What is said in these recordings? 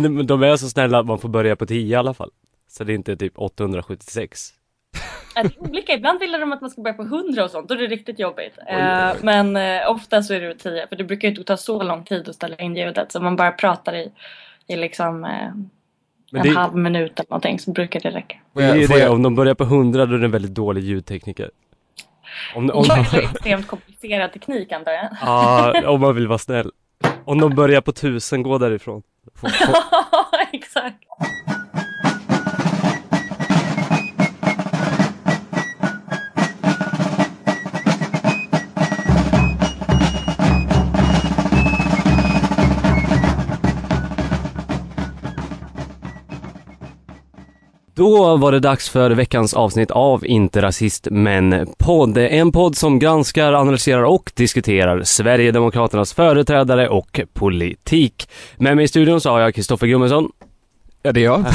Men de är så snälla att man får börja på 10 i alla fall. Så det är inte typ 876. Ja, det är olika. Ibland vill de att man ska börja på 100 och sånt. Då är det riktigt jobbigt. Eh, men eh, ofta så är det 10. För det brukar ju inte ta så lång tid att ställa in ljudet. Så man bara pratar i, i liksom eh, en det- halv minut eller någonting så brukar det räcka. Det är det, om de börjar på 100 då är det en väldigt dålig ljudtekniker. Om, om, Jag är extremt komplicerad teknik antar jag. ja, om man vill vara snäll. Om de börjar på 1000, gå därifrån. Exakt. Då var det dags för veckans avsnitt av Inte Rasist Men podd. En podd som granskar, analyserar och diskuterar Sverigedemokraternas företrädare och politik. Med mig i studion så har jag Kristoffer Gummesson. Ja, det är jag.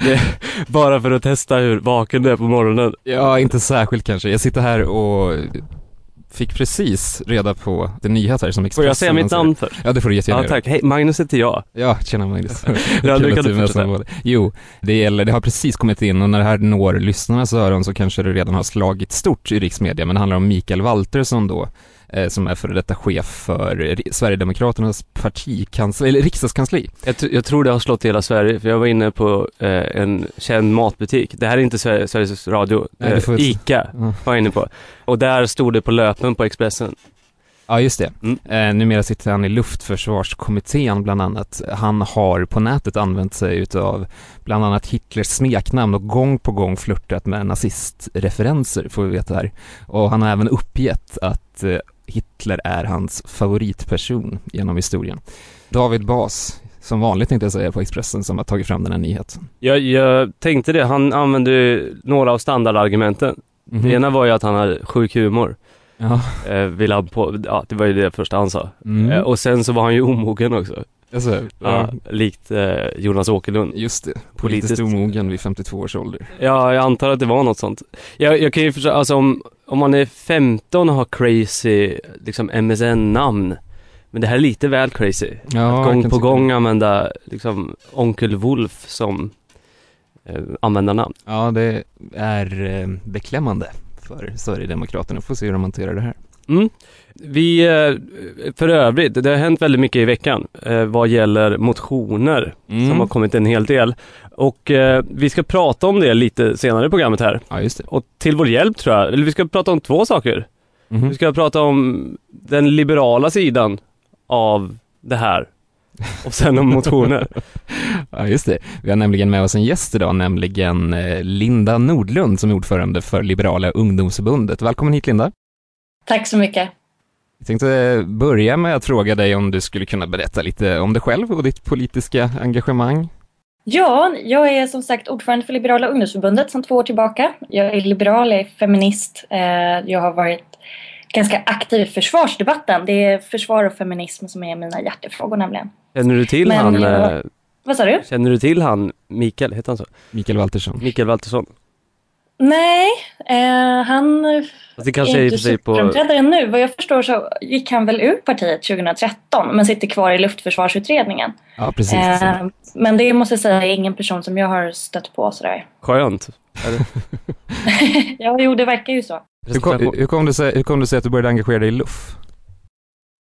Det, bara för att testa hur vaken du är på morgonen. Ja, inte särskilt kanske. Jag sitter här och fick precis reda på det nyheter som Expressen Får jag säga mitt namn först? Ja, det får du jättegärna Ja tack. Hej, Magnus heter jag. Ja, tjena Magnus. Ja, nu kan du fortsätta. som. Jo, det gäller, det har precis kommit in och när det här når lyssnarnas öron så kanske det redan har slagit stort i riksmedia, men det handlar om Mikael Waltersson då, eh, som är före detta chef för Ri- Sverigedemokraternas partikansli, eller riksdagskansli. Jag, jag tror det har slått hela Sverige, för jag var inne på eh, en känd matbutik. Det här är inte Sver- Sveriges Radio, Nej, eh, får- ICA Ja. var jag inne på. Och där stod det på löpen på Expressen. Ja, just det. Mm. Eh, numera sitter han i luftförsvarskommittén bland annat. Han har på nätet använt sig utav bland annat Hitlers smeknamn och gång på gång flörtat med nazistreferenser, får vi veta här. Och han har även uppgett att eh, Hitler är hans favoritperson genom historien. David Bas, som vanligt tänkte jag säga på Expressen, som har tagit fram den här nyheten. Jag, jag tänkte det, han använde ju några av standardargumenten. Mhm. Det ena var ju att han hade sjuk humor. Ja. Eh, ville han på, ja, det var ju det första han sa. Mm. Eh, och sen så var han ju omogen också. Alltså, Ja, ja. likt eh, Jonas Åkerlund. Just det, politiskt Politiskt. omogen vid 52 års ålder. Ja, jag antar att det var något sånt. Jag, jag kan ju försöka, alltså om, om man är 15 och har crazy, liksom MSN-namn. Men det här är lite väl crazy. Ja, att gång på gång det. använda liksom Onkel Wolf som eh, användarnamn. Ja, det är eh, beklämmande för Sverigedemokraterna. Får se hur de hanterar det här. Mm. Vi, eh, för övrigt, det har hänt väldigt mycket i veckan eh, vad gäller motioner Mm. som har kommit en hel del. Och eh, vi ska prata om det lite senare i programmet här. Ja, just det. Och till vår hjälp tror jag, eller vi ska prata om två saker. Mhm. Vi ska prata om den liberala sidan av det här. Och sen om motioner. Ja, just det. Vi har nämligen med oss en gäst idag, nämligen eh, Linda Nordlund som är ordförande för Liberala ungdomsförbundet. Välkommen hit Linda. Tack så mycket. Jag tänkte börja med att fråga dig om du skulle kunna berätta lite om dig själv och ditt politiska engagemang. Ja, jag är som sagt ordförande för Liberala ungdomsförbundet sedan två år tillbaka. Jag är liberal, jag är feminist. Eh, Jag har varit ganska aktiv i försvarsdebatten. Det är försvar och feminism som är mina hjärtefrågor nämligen. Känner du till Men han, jag- eh, Vad sa du? känner du till han, Mikael, heter han så? Mikael Waltersson. Mikael Waltersson. Nej, eh, han det kanske är inte sig på... nu. Vad jag förstår så gick han väl ur partiet 2013 men sitter kvar i luftförsvarsutredningen. Ja, precis. Eh, men det måste jag säga är ingen person som jag har stött på sådär. Skönt. Ja, jo, det verkar ju så. Hur kom, hur, kom det sig, hur kom det sig att du började engagera dig i LUF?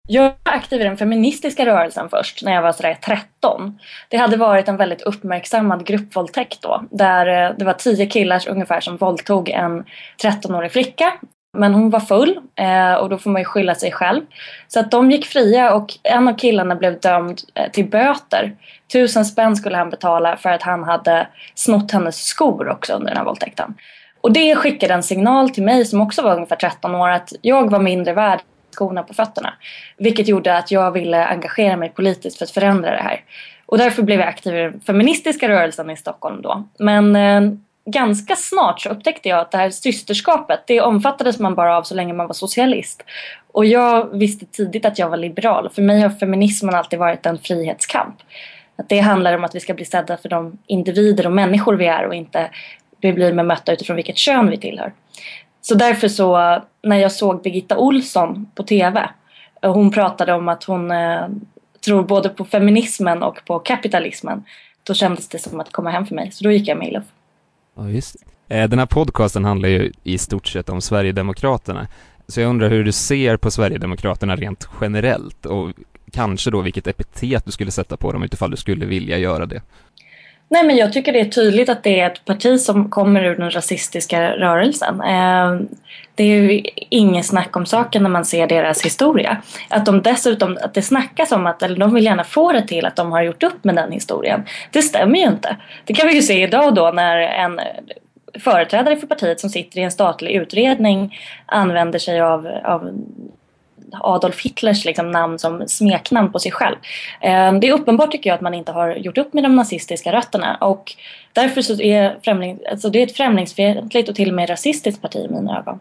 Jag var aktiv i den feministiska rörelsen först när jag var sådär 13. Det hade varit en väldigt uppmärksammad gruppvåldtäkt då. Där eh, det var tio killar ungefär som våldtog en 13-årig flicka. Men hon var full eh, och då får man ju skylla sig själv. Så att de gick fria och en av killarna blev dömd eh, till böter. Tusen spänn skulle han betala för att han hade snott hennes skor också under den här våldtäkten. Och det skickade en signal till mig som också var ungefär 13 år att jag var mindre värd skorna på fötterna. Vilket gjorde att jag ville engagera mig politiskt för att förändra det här. Och därför blev jag aktiv i den feministiska rörelsen i Stockholm då. Men eh, ganska snart så upptäckte jag att det här systerskapet, det omfattades man bara av så länge man var socialist. Och jag visste tidigt att jag var liberal. För mig har feminismen alltid varit en frihetskamp. Att det handlar om att vi ska bli sedda för de individer och människor vi är och inte vi blir bemötta utifrån vilket kön vi tillhör. Så därför så, när jag såg Birgitta Olsson på TV och eh, hon pratade om att hon eh, tror både på feminismen och på kapitalismen. Då kändes det som att komma hem för mig, så då gick jag med i LUF. Ja, just det. Eh, den här podcasten handlar ju i stort sett om Sverigedemokraterna. Så jag undrar hur du ser på Sverigedemokraterna rent generellt och kanske då vilket epitet du skulle sätta på dem utifall du skulle vilja göra det. Nej, men jag tycker det är tydligt att det är ett parti som kommer ur den rasistiska rörelsen. Ehm, det är ju inget snack om saken när man ser deras historia. Att de dessutom, att det snackas om att, eller de vill gärna få det till att de har gjort upp med den historien. Det stämmer ju inte. Det kan vi ju se idag då när en företrädare för partiet som sitter i en statlig utredning använder sig av, av Adolf Hitlers liksom namn som smeknamn på sig själv. Eh, det är uppenbart tycker jag att man inte har gjort upp med de nazistiska rötterna och därför så är främling, alltså det är ett främlingsfientligt och till och med rasistiskt parti i mina ögon.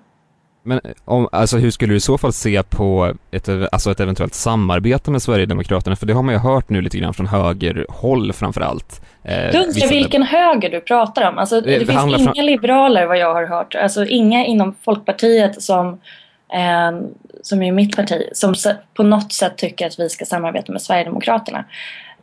Men om, alltså hur skulle du i så fall se på ett, alltså ett eventuellt samarbete med Sverigedemokraterna? För det har man ju hört nu lite grann från högerhåll framför allt. Eh, du undrar vilken höger du pratar om? Alltså, det, det, det finns inga från... liberaler vad jag har hört. Alltså inga inom Folkpartiet som, eh, som är mitt parti som på något sätt tycker att vi ska samarbeta med Sverigedemokraterna.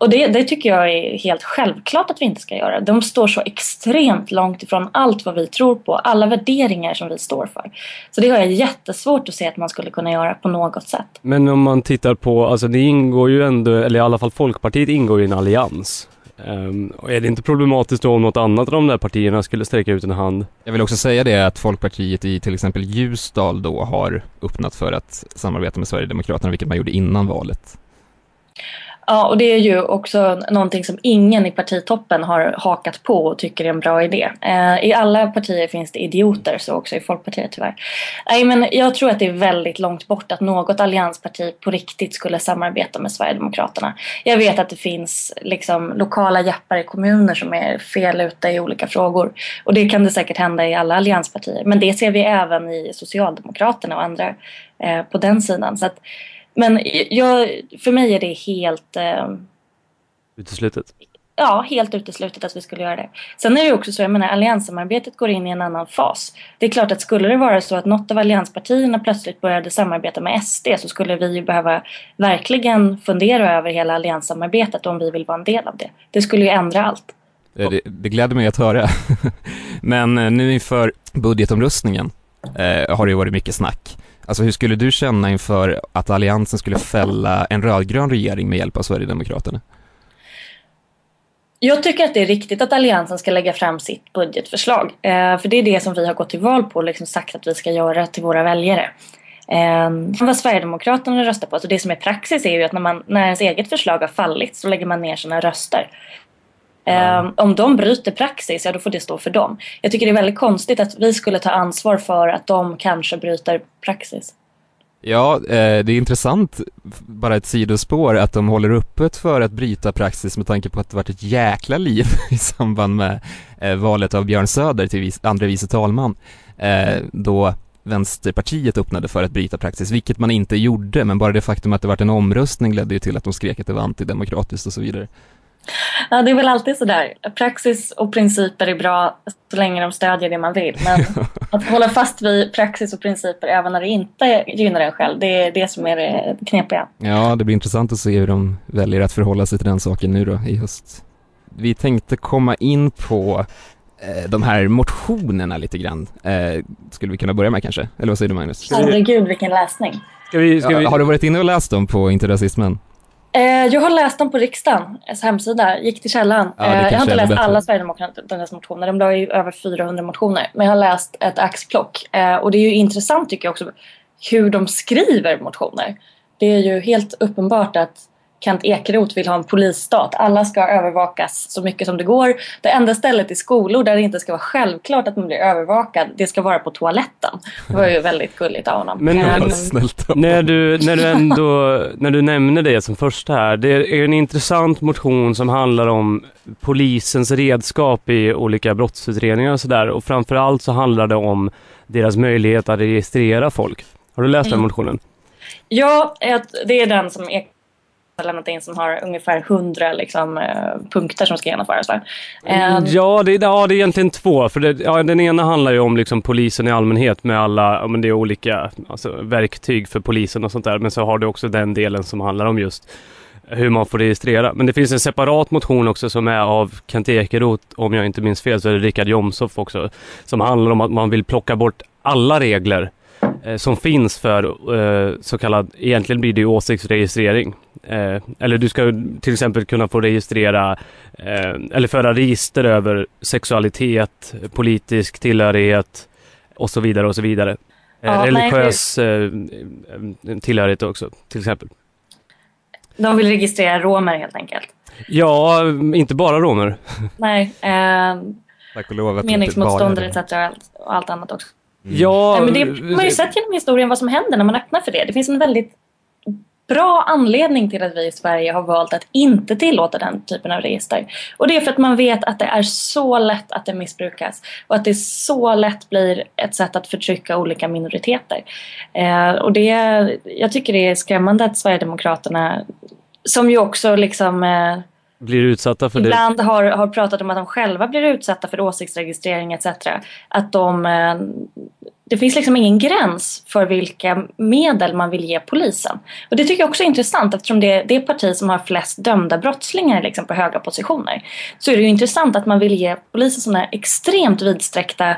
Och det, det, tycker jag är helt självklart att vi inte ska göra. De står så extremt långt ifrån allt vad vi tror på, alla värderingar som vi står för. Så det har jag jättesvårt att se att man skulle kunna göra på något sätt. Men om man tittar på, alltså det ingår ju ändå, eller i alla fall Folkpartiet ingår i en allians. Um, är det inte problematiskt då om något annat av de där partierna skulle sträcka ut en hand? Jag vill också säga det att Folkpartiet i till exempel Ljusdal då har öppnat för att samarbeta med Sverigedemokraterna, vilket man gjorde innan valet. Ja, och det är ju också någonting som ingen i partitoppen har hakat på och tycker är en bra idé. Eh, I alla partier finns det idioter, så också i Folkpartiet tyvärr. Nej, men jag tror att det är väldigt långt bort att något alliansparti på riktigt skulle samarbeta med Sverigedemokraterna. Jag vet att det finns liksom, lokala jappar i kommuner som är fel ute i olika frågor. Och det kan det säkert hända i alla allianspartier. Men det ser vi även i Socialdemokraterna och andra eh, på den sidan. Så att, men jag, för mig är det helt... Eh, uteslutet? Ja, helt uteslutet att vi skulle göra det. Sen är det också så, jag menar allianssamarbetet går in i en annan fas. Det är klart att skulle det vara så att något av allianspartierna plötsligt började samarbeta med SD så skulle vi ju behöva verkligen fundera över hela allianssamarbetet om vi vill vara en del av det. Det skulle ju ändra allt. Det, det gläder mig att höra. Men eh, nu inför budgetomröstningen eh, har det ju varit mycket snack. Alltså hur skulle du känna inför att Alliansen skulle fälla en rödgrön regering med hjälp av Sverigedemokraterna? Jag tycker att det är riktigt att Alliansen ska lägga fram sitt budgetförslag. Eh, för det är det som vi har gått till val på och liksom sagt att vi ska göra till våra väljare. Eh, vad Sverigedemokraterna röstar på, alltså det som är praxis är ju att när, man, när ens eget förslag har fallit så lägger man ner sina röster. Mm. om de bryter praxis, ja då får det stå för dem. Jag tycker det är väldigt konstigt att vi skulle ta ansvar för att de kanske bryter praxis. Ja, eh, det är intressant, bara ett sidospår, att de håller öppet för att bryta praxis med tanke på att det varit ett jäkla liv i samband med eh, valet av Björn Söder till andre vice talman. Eh, då Vänsterpartiet öppnade för att bryta praxis, vilket man inte gjorde, men bara det faktum att det varit en omröstning ledde ju till att de skrek att det var antidemokratiskt och så vidare. Ja, det är väl alltid sådär. Praxis och principer är bra så länge de stödjer det man vill. Men att hålla fast vid praxis och principer även när det inte gynnar en själv, det är det som är det knepiga. Ja, det blir intressant att se hur de väljer att förhålla sig till den saken nu då i höst. Vi tänkte komma in på eh, de här motionerna lite grann. Eh, skulle vi kunna börja med kanske? Eller vad säger du Magnus? Herregud vilken läsning. Ska vi, ska vi... Ja, har du varit inne och läst dem på Interrasismen? Eh, jag har läst dem på riksdagens hemsida, gick till källan. Ja, eh, jag har inte läst bättre. alla Sverigedemokraternas motioner, de har ju över 400 motioner. Men jag har läst ett axplock. Eh, och det är ju intressant tycker jag också hur de skriver motioner. Det är ju helt uppenbart att Kent Ekeroth vill ha en polisstat. Alla ska övervakas så mycket som det går. Det enda stället i skolor där det inte ska vara självklart att man blir övervakad, det ska vara på toaletten. Det var ju väldigt gulligt av honom. Men um, när, du, när du ändå, när du nämner det som första här, det är en intressant motion som handlar om polisens redskap i olika brottsutredningar och sådär. Och framförallt så handlar det om deras möjlighet att registrera folk. Har du läst mm. den motionen? Ja, det är den som har lämnat in som har ungefär hundra liksom, eh, punkter som ska genomföras. Va? Ja, det, ja, det är egentligen två. För det, ja, den ena handlar ju om liksom, polisen i allmänhet med alla, ja, men det är olika alltså, verktyg för polisen och sånt där. Men så har du också den delen som handlar om just hur man får registrera. Men det finns en separat motion också som är av Kent Ekeroth, om jag inte minns fel så är det Richard Jomshof också, som handlar om att man vill plocka bort alla regler eh, som finns för eh, så kallad, egentligen blir det ju åsiktsregistrering. Eh, eller du ska till exempel kunna få registrera eh, eller föra register över sexualitet, politisk tillhörighet och så vidare och så vidare. Eh, Ja, nej, religiös eh, tillhörighet också till exempel. De vill registrera romer helt enkelt. Ja, inte bara romer. Nej, eh, Tack och lov att meningsmotståndare etc. Och allt annat också. Mm. Ja, Nej, men det, man har ju sett genom historien vad som händer när man öppnar för det. Det finns en väldigt bra anledning till att vi i Sverige har valt att inte tillåta den typen av register. Och det är för att man vet att det är så lätt att det missbrukas och att det så lätt blir ett sätt att förtrycka olika minoriteter. Eh, och det, jag tycker det är skrämmande att Sverigedemokraterna, som ju också liksom eh, blir utsatta för det. ibland har, har pratat om att de själva blir utsatta för åsiktsregistrering etc. Att de, eh, det finns liksom ingen gräns för vilka medel man vill ge polisen. Och det tycker jag också är intressant eftersom det är det parti som har flest dömda brottslingar liksom på höga positioner. Så är det ju intressant att man vill ge polisen sådana extremt vidsträckta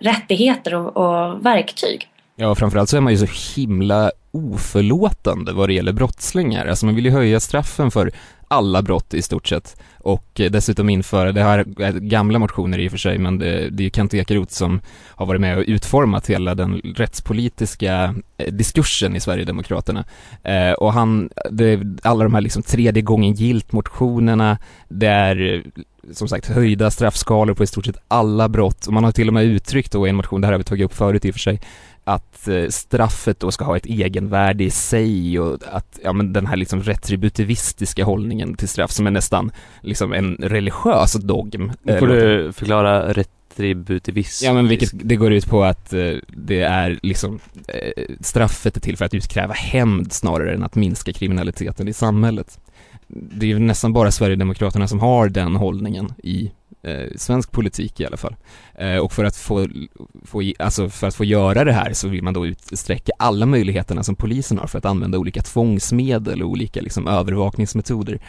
rättigheter och, och verktyg. Ja, framförallt så är man ju så himla oförlåtande vad det gäller brottslingar. Alltså man vill ju höja straffen för alla brott i stort sett och eh, dessutom införa, det här är gamla motioner i och för sig, men det, det är ju Kent Ekeroth som har varit med och utformat hela den rättspolitiska eh, diskursen i Sverigedemokraterna. Eh, och han, det, alla de här liksom tredje gången gilt-motionerna, det är eh, som sagt höjda straffskalor på i stort sett alla brott och man har till och med uttryckt då i en motion, det här har vi tagit upp förut i och för sig, att eh, straffet då ska ha ett egenvärde i sig och att, ja men den här liksom retributivistiska hållningen till straff som är nästan liksom en religiös dogm. Nu får du förklara retributivism. Ja men vilket, det går ut på att eh, det är liksom, eh, straffet är till för att utkräva hämnd snarare än att minska kriminaliteten i samhället. Det är ju nästan bara Sverigedemokraterna som har den hållningen i eh, svensk politik i alla fall. Eh, och för att få, få, alltså för att få göra det här så vill man då utsträcka alla möjligheterna som polisen har för att använda olika tvångsmedel och olika liksom övervakningsmetoder.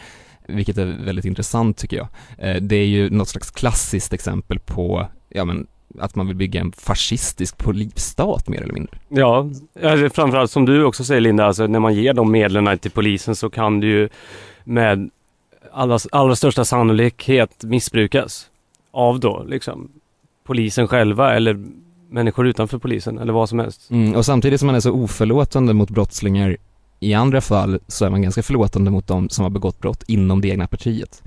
Vilket är väldigt intressant tycker jag. Eh, det är ju något slags klassiskt exempel på, ja men att man vill bygga en fascistisk polisstat mer eller mindre. Ja, alltså framförallt som du också säger Linda, alltså när man ger de medlen till polisen så kan du ju med allra, allra största sannolikhet missbrukas av då liksom polisen själva eller människor utanför polisen eller vad som helst. Mm, och samtidigt som man är så oförlåtande mot brottslingar i andra fall så är man ganska förlåtande mot de som har begått brott inom det egna partiet.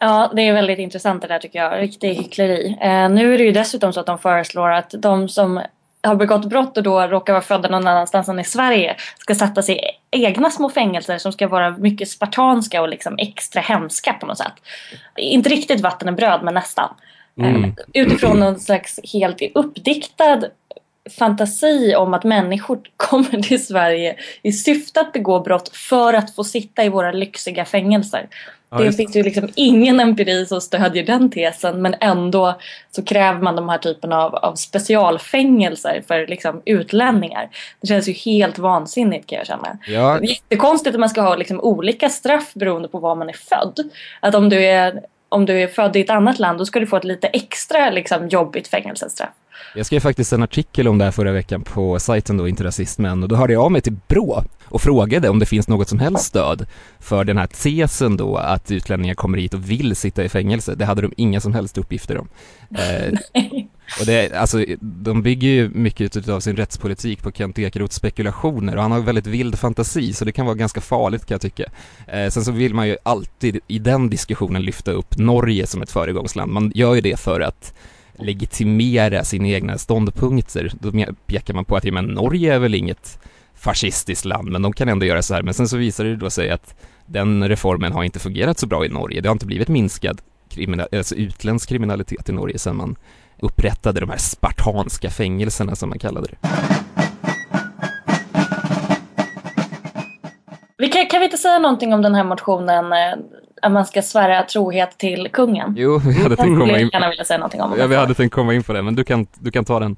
Ja, det är väldigt intressant det där tycker jag. Riktig hyckleri. Eh, nu är det ju dessutom så att de föreslår att de som har begått brott och då råkar vara födda någon annanstans än i Sverige ska sättas i egna små fängelser som ska vara mycket spartanska och liksom extra hemska på något sätt. Inte riktigt vatten och bröd men nästan. Mm. Eh, utifrån någon slags helt uppdiktad fantasi om att människor kommer till Sverige i syfte att begå brott för att få sitta i våra lyxiga fängelser. Ja, det finns ju liksom ingen empiri som stödjer den tesen men ändå så kräver man de här typen av, av specialfängelser för liksom utlänningar. Det känns ju helt vansinnigt kan jag känna. Ja, Det är jättekonstigt att man ska ha liksom olika straff beroende på var man är född. Att om du är, om du är född i ett annat land då ska du få ett lite extra liksom, jobbigt fängelsestraff. Jag skrev faktiskt en artikel om det här förra veckan på sajten då, Inte rasistmän, och då hörde jag av mig till BRÅ och frågade om det finns något som helst stöd för den här tesen då att utlänningar kommer hit och vill sitta i fängelse. Det hade de inga som helst uppgifter om. Eh, och det, alltså, de bygger ju mycket av sin rättspolitik på Kent Ekeroths spekulationer och han har väldigt vild fantasi så det kan vara ganska farligt kan jag tycka. Eh, sen så vill man ju alltid i den diskussionen lyfta upp Norge som ett föregångsland. Man gör ju det för att legitimera sina egna ståndpunkter. Då pekar man på att ja, men Norge är väl inget fascistiskt land, men de kan ändå göra så här. Men sen så visar det då sig att den reformen har inte fungerat så bra i Norge. Det har inte blivit minskad kriminal, eh, alltså utländsk kriminalitet i Norge sedan man upprättade de här spartanska fängelserna som man kallade det. Vi kan, kan vi inte säga någonting om den här motionen eh, att man ska svära trohet till kungen? Jo, vi hade tänkt komma jag in, gärna vilja säga någonting om. ja, jag vi hade tänkt komma in på det, men du kan, du kan ta den.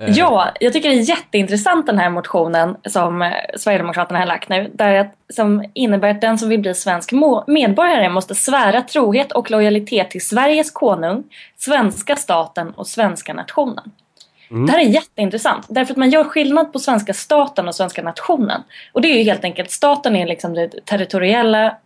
Eh. Ja, jag tycker det är jätteintressant den här motionen som eh, Sverigedemokraterna har lagt nu. Där som innebär att den som vill bli svensk medborgare måste svära trohet och lojalitet till Sveriges konung, svenska staten och svenska nationen. Mm. Det här är jätteintressant därför att man gör skillnad på svenska staten och svenska nationen. Och det är ju helt enkelt, staten är liksom det territoriella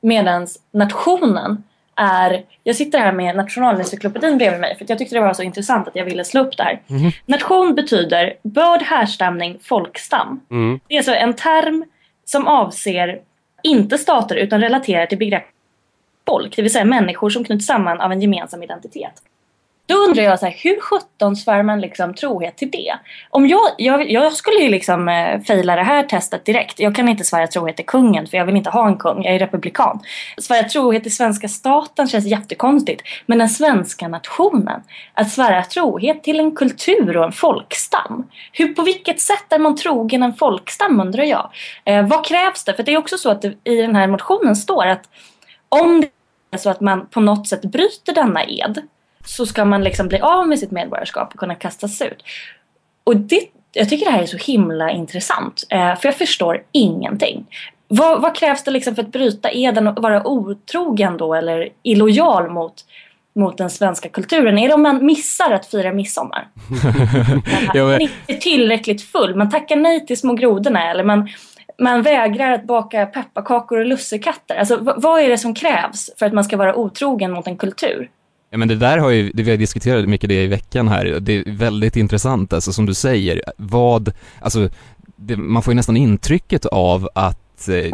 medan nationen är, jag sitter här med nationalencyklopedin bredvid mig för jag tyckte det var så intressant att jag ville slå upp där. Mm. Nation betyder börd, härstamning, folkstam. Mm. Det är alltså en term som avser inte stater utan relaterar till begrepp folk, det vill säga människor som knyts samman av en gemensam identitet. Då undrar jag så här, hur sjutton svär man liksom trohet till det? Om jag, jag, jag skulle ju liksom eh, fejla det här testet direkt. Jag kan inte svära trohet till kungen för jag vill inte ha en kung, jag är republikan. Svära trohet till svenska staten känns jättekonstigt. Men den svenska nationen, att svära trohet till en kultur och en folkstam. Hur, på vilket sätt är man trogen en folkstam undrar jag? Eh, vad krävs det? För det är också så att det, i den här motionen står att om det är så att man på något sätt bryter denna ed så ska man liksom bli av med sitt medborgarskap och kunna kastas ut. Och det, jag tycker det här är så himla intressant, eh, för jag förstår ingenting. Vad, vad, krävs det liksom för att bryta eden och vara otrogen då eller illojal mot, mot den svenska kulturen? Är det om man missar att fira midsommar? man inte är tillräckligt full, man tackar nej till små grodorna eller man, man vägrar att baka pepparkakor och lussekatter. Alltså, vad är det som krävs för att man ska vara otrogen mot en kultur? Ja men det där har ju, det vi har diskuterat mycket det i veckan här, det är väldigt intressant alltså som du säger, vad, alltså det, man får ju nästan intrycket av att Eh,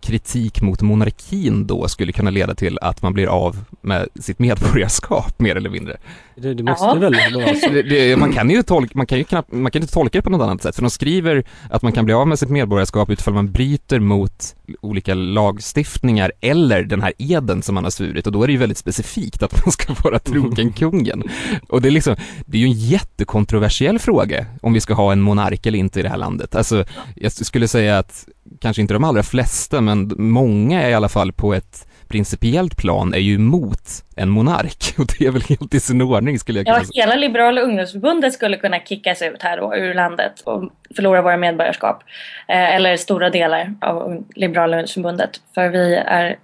kritik mot monarkin då skulle kunna leda till att man blir av med sitt medborgarskap mer eller mindre. Det, det måste ja. väl vara det, det, man kan ju tolka, man kan ju knappt, man kan inte tolka det på något annat sätt för de skriver att man kan bli av med sitt medborgarskap utifall man bryter mot olika lagstiftningar eller den här eden som man har svurit och då är det ju väldigt specifikt att man ska vara trogen kungen. Och det är liksom, det är ju en jättekontroversiell fråga om vi ska ha en monark eller inte i det här landet. Alltså, jag skulle säga att kanske inte de allra flesta, men många i alla fall på ett principiellt plan är ju emot en monark och det är väl helt i sin ordning skulle jag kunna säga. Ja, hela Liberala ungdomsförbundet skulle kunna kickas ut här då ur landet och förlora våra medborgarskap. Eh, eller stora delar av Liberala ungdomsförbundet. För vi är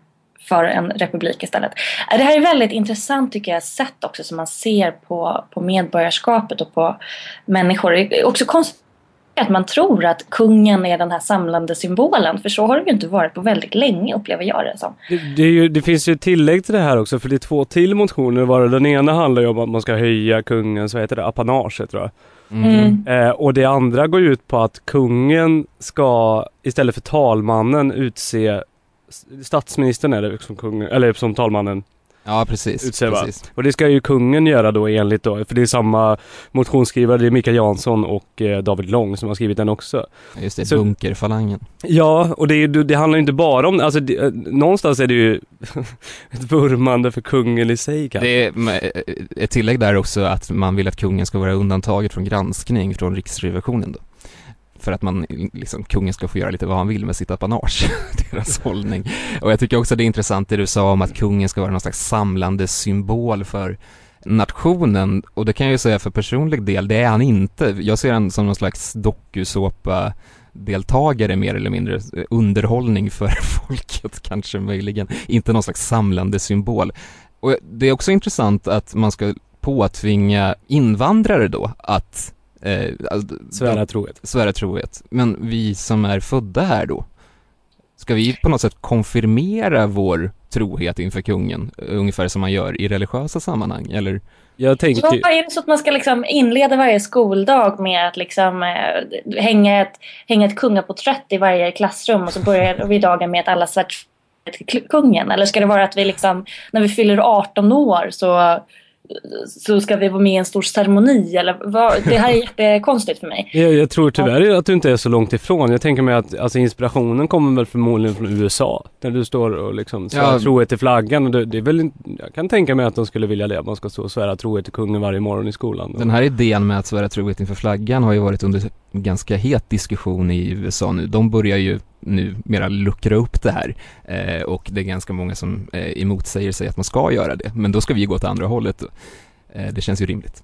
för en republik istället. Eh, det här är väldigt intressant tycker jag, sätt också som man ser på, på medborgarskapet och på människor. Det är också konstigt att man tror att kungen är den här samlande symbolen. För så har det ju inte varit på väldigt länge upplever jag det som. Det, det, ju, det finns ju ett tillägg till det här också för det är två till motioner var Den ena handlar ju om att man ska höja kungens, vad heter det, apanage tror jag. Mm. Eh, och det andra går ut på att kungen ska istället för talmannen utse Statsministern är det som kungen, eller som talmannen Ja precis, precis. Och det ska ju kungen göra då enligt då, för det är samma motionsskrivare, det är Mikael Jansson och eh, David Lång som har skrivit den också. Just det, Så, bunkerfalangen. Ja, och det, det handlar inte bara om, alltså det, eh, någonstans är det ju ett vurmande för kungen i sig kanske. Det är ett tillägg där också att man vill att kungen ska vara undantaget från granskning från Riksrevisionen då för att man, liksom, kungen ska få göra lite vad han vill med sitt apanage, deras hållning. Och jag tycker också det är intressant det du sa om att kungen ska vara någon slags samlande symbol för nationen och det kan jag ju säga för personlig del, det är han inte. Jag ser han som någon slags dokusåpa deltagare mer eller mindre, eh, underhållning för folket kanske möjligen, inte någon slags samlande symbol. Och det är också intressant att man ska påtvinga invandrare då att Eh, alltså, svära trohet. Svära trohet. Men vi som är födda här då, ska vi på något sätt konfirmera vår trohet inför kungen, ungefär som man gör i religiösa sammanhang, eller? Jag tänker... Ja, är det så att man ska liksom inleda varje skoldag med att liksom, eh, hänga, ett, hänga ett kungaporträtt i varje klassrum och så börjar vi dagen med att alla svär till kungen? Eller ska det vara att vi liksom, när vi fyller 18 år så så ska vi vara med i en stor ceremoni eller vad? Det här är jättekonstigt för mig. Jag, jag tror tyvärr att du inte är så långt ifrån. Jag tänker mig att alltså, inspirationen kommer väl förmodligen från USA. Där du står och liksom svär ja. trohet till flaggan. Och det, det, är väl, jag kan tänka mig att de skulle vilja det. Att man ska stå och svära trohet till kungen varje morgon i skolan. Den här idén med att svära trohet inför flaggan har ju varit under ganska het diskussion i USA nu. De börjar ju numera luckra upp det här eh, och det är ganska många som eh, emotsäger sig att man ska göra det. Men då ska vi gå åt andra hållet. Eh, det känns ju rimligt.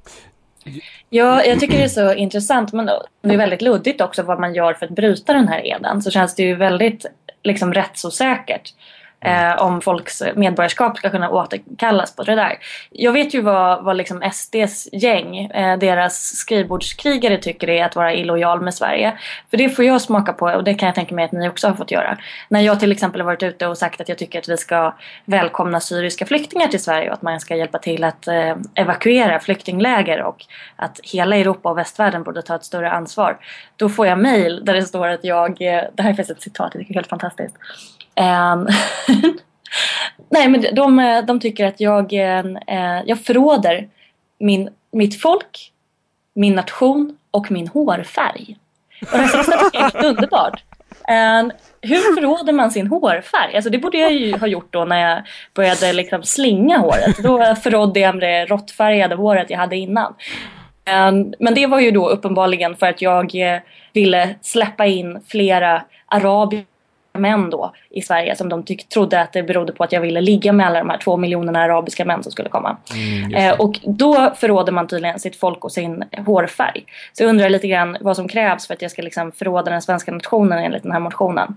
Ja, jag tycker det är så intressant men det är väldigt luddigt också vad man gör för att bryta den här eden. Så känns det ju väldigt liksom rättsosäkert. Mm. Eh, om folks medborgarskap ska kunna återkallas på det där. Jag vet ju vad, vad liksom SDs gäng, eh, deras skrivbordskrigare tycker är att vara illojal med Sverige. För det får jag smaka på och det kan jag tänka mig att ni också har fått göra. När jag till exempel har varit ute och sagt att jag tycker att vi ska välkomna syriska flyktingar till Sverige och att man ska hjälpa till att eh, evakuera flyktingläger och att hela Europa och västvärlden borde ta ett större ansvar. Då får jag mail där det står att jag, eh, det här är faktiskt ett citat, jag tycker det är helt fantastiskt. Ehm, nej men de, de tycker att jag, eh, jag förråder min, mitt folk, min nation och min hårfärg. Och det sista tycker jag är underbart. Um, hur förråder man sin hårfärg? Alltså det borde jag ju ha gjort då när jag började liksom slinga håret. Då förrådde jag det råttfärgade håret jag hade innan. Um, men det var ju då uppenbarligen för att jag eh, ville släppa in flera arabier män då i Sverige som de tyck, trodde att det berodde på att jag ville ligga med alla de här två miljonerna arabiska män som skulle komma. Mm, eh, och då förråder man tydligen sitt folk och sin hårfärg. Så jag undrar lite grann vad som krävs för att jag ska liksom förråda den svenska nationen enligt den här motionen.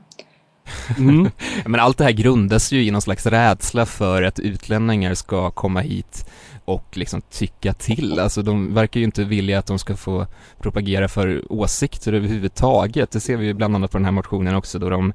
Mm. Men allt det här grundas ju i någon slags rädsla för att utlänningar ska komma hit och liksom tycka till. Alltså de verkar ju inte vilja att de ska få propagera för åsikter överhuvudtaget. Det ser vi ju bland annat på den här motionen också då de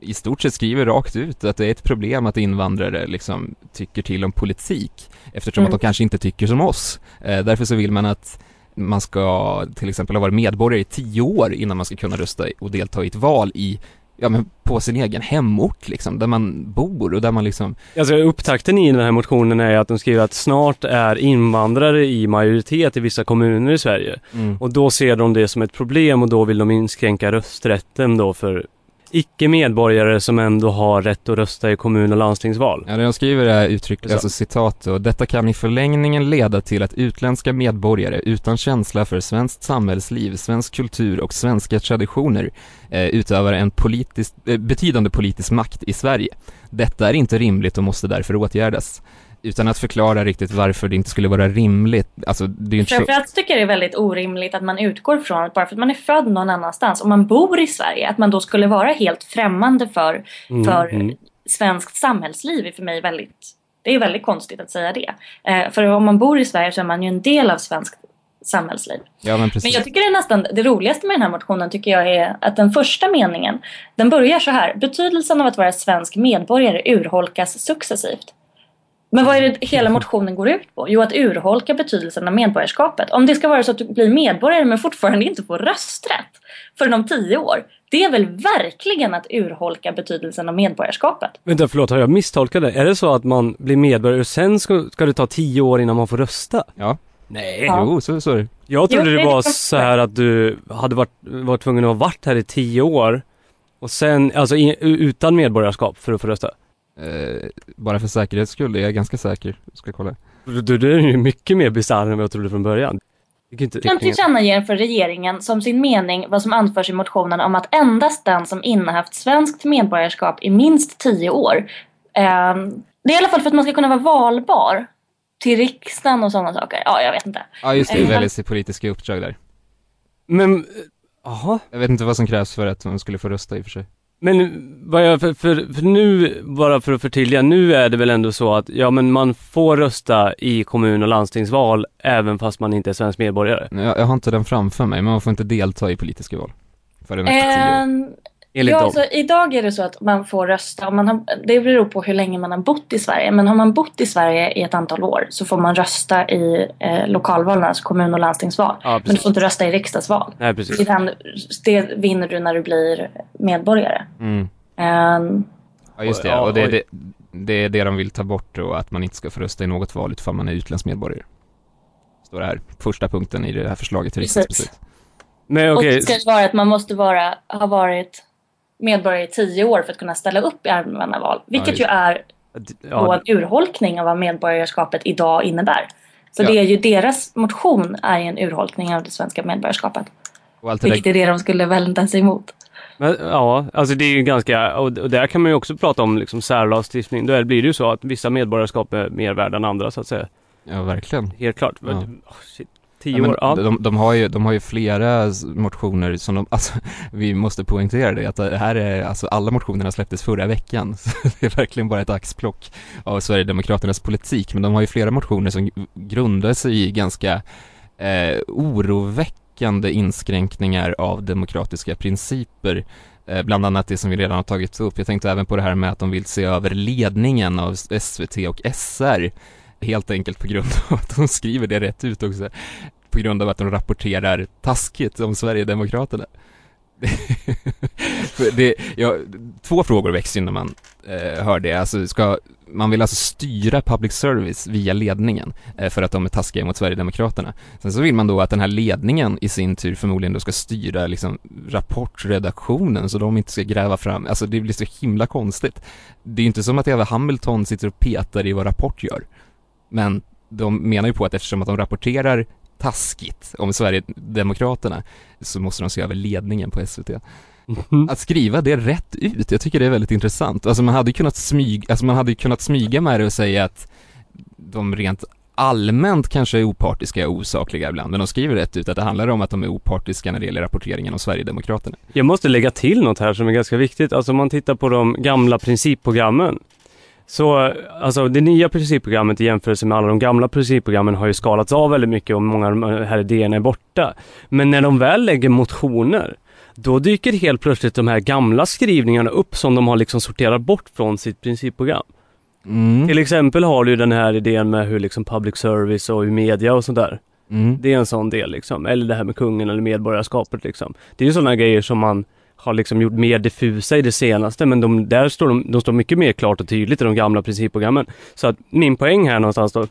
i stort sett skriver rakt ut att det är ett problem att invandrare liksom tycker till om politik eftersom mm. att de kanske inte tycker som oss. Eh, därför så vill man att man ska till exempel ha varit medborgare i tio år innan man ska kunna rösta och delta i ett val i ja men på sin egen hemort liksom, där man bor och där man liksom Alltså upptakten i den här motionen är att de skriver att snart är invandrare i majoritet i vissa kommuner i Sverige. Mm. Och då ser de det som ett problem och då vill de inskränka rösträtten då för icke-medborgare som ändå har rätt att rösta i kommun och landstingsval. Ja, jag skriver det här uttryckligt, alltså citat då. Detta kan i förlängningen leda till att utländska medborgare utan känsla för svenskt samhällsliv, svensk kultur och svenska traditioner eh, utövar en politisk, eh, betydande politisk makt i Sverige. Detta är inte rimligt och måste därför åtgärdas utan att förklara riktigt varför det inte skulle vara rimligt. Alltså, det är inte Framförallt så... tycker jag det är väldigt orimligt att man utgår från att bara för att man är född någon annanstans, om man bor i Sverige, att man då skulle vara helt främmande för, mm, för mm. svenskt samhällsliv är för mig väldigt det är väldigt konstigt att säga det. Eh, för om man bor i Sverige så är man ju en del av svenskt samhällsliv. Ja, men, precis. men jag tycker det är nästan det roligaste med den här motionen tycker jag är att den första meningen den börjar så här. Betydelsen av att vara svensk medborgare urholkas successivt. Men vad är det hela motionen går ut på? Jo, att urholka betydelsen av medborgarskapet. Om det ska vara så att du blir medborgare men fortfarande inte får rösträtt förrän om tio år. Det är väl verkligen att urholka betydelsen av medborgarskapet. Vänta, förlåt, har jag misstolkat det? Är det så att man blir medborgare och sen ska, ska det ta tio år innan man får rösta? Ja. Nej. Ja. Jo, så, så är det. Jag trodde jo, det, var så här att du hade varit, varit tvungen att ha varit här i tio år och sen, alltså i, utan medborgarskap för att få rösta. Eh, bara för säkerhets skull är jag ganska säker. Ska kolla. Du, du är ju mycket mer bisarr än vad jag trodde från början. Kan tillkännager för regeringen som sin mening vad som anförs i motionen om att endast den som innehaft svenskt medborgarskap i minst tio år. Eh, det är i alla fall för att man ska kunna vara valbar till riksdagen och sådana saker. Ja, jag vet inte. Ja, just det. Väljer sitt politiska uppdrag där. Men, jaha? Jag vet inte vad som krävs för att man skulle få rösta i och för sig. Men vad jag, för, för, för, nu, bara för att förtydliga, nu är det väl ändå så att, ja men man får rösta i kommun och landstingsval även fast man inte är svensk medborgare? Jag, jag har inte den framför mig, men man får inte delta i politiska val. Förrän efter tio år. Enligt ja, alltså, idag är det så att man får rösta. Om man har, det beror på hur länge man har bott i Sverige. Men har man bott i Sverige i ett antal år så får man rösta i eh, lokalvalen, alltså kommun och landstingsval. Ja, men du får inte rösta i riksdagsval. Nej, precis. Det, det vinner du när du blir medborgare. Mm. Um, ja, just det. Och det, det, det är det de vill ta bort då, att man inte ska få rösta i något val utifall man är utländsk medborgare. Står det här, första punkten i det här förslaget till riksdagsbeslut. Men, okay. Och det ska vara att man måste vara, ha varit medborgare i tio år för att kunna ställa upp i allmänna val. Vilket ja, ju är ja. en urholkning av vad medborgarskapet idag innebär. Så ja. det är ju deras motion är en urholkning av det svenska medborgarskapet. Vilket är det de skulle vända sig emot. Men, ja, alltså det är ju ganska, och, och där kan man ju också prata om liksom särlagstiftning. Då blir det ju så att vissa medborgarskap är mer värda än andra så att säga. Ja, verkligen. Helt klart. Ja. oh, shit. Tio år, ja. de, de, har ju, de har ju flera motioner som de, alltså vi måste poängtera det, att det här är, alltså alla motionerna släpptes förra veckan, så det är verkligen bara ett axplock av Sverigedemokraternas politik, men de har ju flera motioner som grundar sig i ganska eh, oroväckande inskränkningar av demokratiska principer, eh, bland annat det som vi redan har tagit upp. Jag tänkte även på det här med att de vill se över ledningen av SVT och SR, helt enkelt på grund av att de skriver det rätt ut också på grund av att de rapporterar taskigt om Sverigedemokraterna. Det, ja, två frågor väcks ju när man eh, hör det. Alltså ska, man vill alltså styra public service via ledningen eh, för att de är taskiga mot Sverigedemokraterna. Sen så vill man då att den här ledningen i sin tur förmodligen då ska styra liksom rapportredaktionen så de inte ska gräva fram, alltså det blir så himla konstigt. Det är ju inte som att Eva Hamilton sitter och petar i vad Rapport gör. Men de menar ju på att eftersom att de rapporterar taskigt om Sverigedemokraterna så måste de se över ledningen på SVT. Att skriva det rätt ut, jag tycker det är väldigt intressant. Alltså man hade kunnat smyga, alltså man hade kunnat smyga med det och säga att de rent allmänt kanske är opartiska och osakliga ibland, men de skriver rätt ut att det handlar om att de är opartiska när det gäller rapporteringen om Sverigedemokraterna. Jag måste lägga till något här som är ganska viktigt. Alltså om man tittar på de gamla principprogrammen. Så alltså det nya principprogrammet i jämförelse med alla de gamla principprogrammen har ju skalats av väldigt mycket och många av de här idéerna är borta. Men när de väl lägger motioner, då dyker helt plötsligt de här gamla skrivningarna upp som de har liksom sorterat bort från sitt principprogram. Mm. Till exempel har du den här idén med hur liksom public service och hur media och sånt där. Mm. Det är en sån del liksom. Eller det här med kungen eller medborgarskapet liksom. Det är ju sådana grejer som man har liksom gjort mer diffusa i det senaste, men de, där står de, de står mycket mer klart och tydligt i de gamla principprogrammen. Så att min poäng här någonstans då,